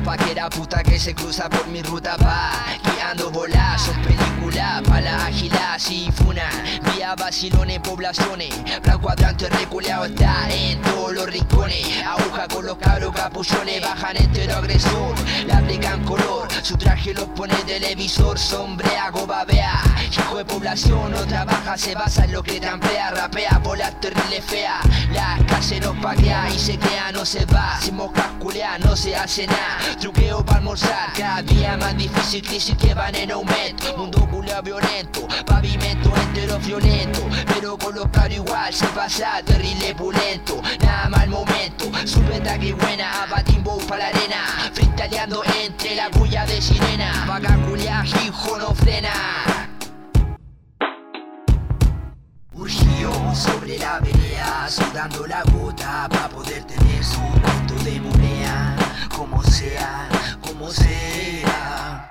puta paquera puta que se cruza por mi ruta pa guiando bolas son películas pa la ágila si funa vía vacilones poblaciones plan cuadrante reculeado está en todos los rincones capullones bajan entero agresor le aplican color su traje los pone televisor. Sombrea babea hijo de población no trabaja se basa en lo que trampea rapea bola terrible fea. La calle nos paquea y se queda no se va. Sin moscas no se hace nada. Truqueo para almorzar cada día más difícil crisis que van en aumento. Mundo culea violento pavimento entero violento los caros igual se pasa terrible pulento. Nada mal momento supeta que buena batimbo para la arena. Fritaleando entre la bulla de sirena. Vaca culea hijo no frena. Urgió sobre la vereda, sudando la gota para poder tener su punto de moneda, como sea, como sea.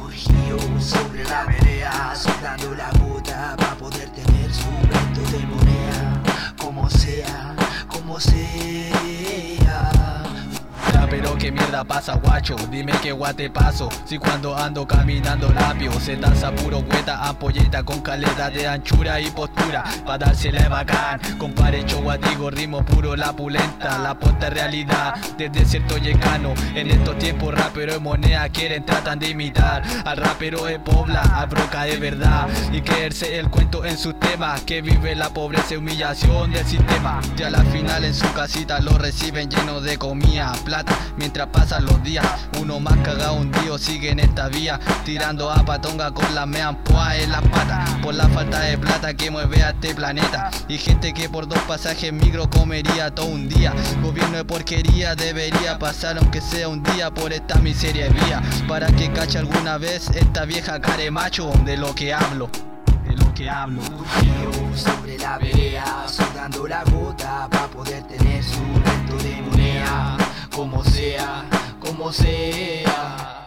Urgió sobre la vereda, sudando la gota para poder tener su punto de moneda, como sea, como sea. Pero qué mierda pasa, guacho. Dime qué guate paso. Si cuando ando caminando rápido se danza puro hueta, ampolleta con caleta de anchura y postura. Pa' dársela bacán. Compare guatigo, ritmo puro, la pulenta. La posta realidad desde cierto llegano. En estos tiempos, rapero de moneda quieren, tratan de imitar. Al rapero de Pobla, al broca de verdad. Y creerse el cuento en sus temas. Que vive la pobreza y humillación del sistema. Ya a la final en su casita lo reciben lleno de comida, plata. Mientras pasan los días, uno más cagado un día sigue en esta vía. Tirando a patonga con la mean poa en las patas. Por la falta de plata que mueve a este planeta. Y gente que por dos pasajes micro comería todo un día. Gobierno de porquería debería pasar aunque sea un día por esta miseria vía. Para que cache alguna vez esta vieja care macho de lo que hablo. De lo que hablo. Urgió sobre la vereda, sudando la gota para poder tener su como sea, como sea.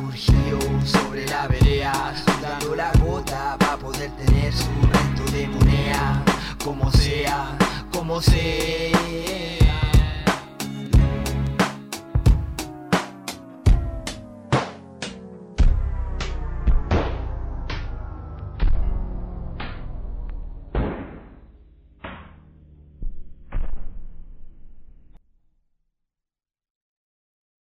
Urgió sobre la vereda, sudando la gota para poder tener su resto de moneda, como sea, como sea.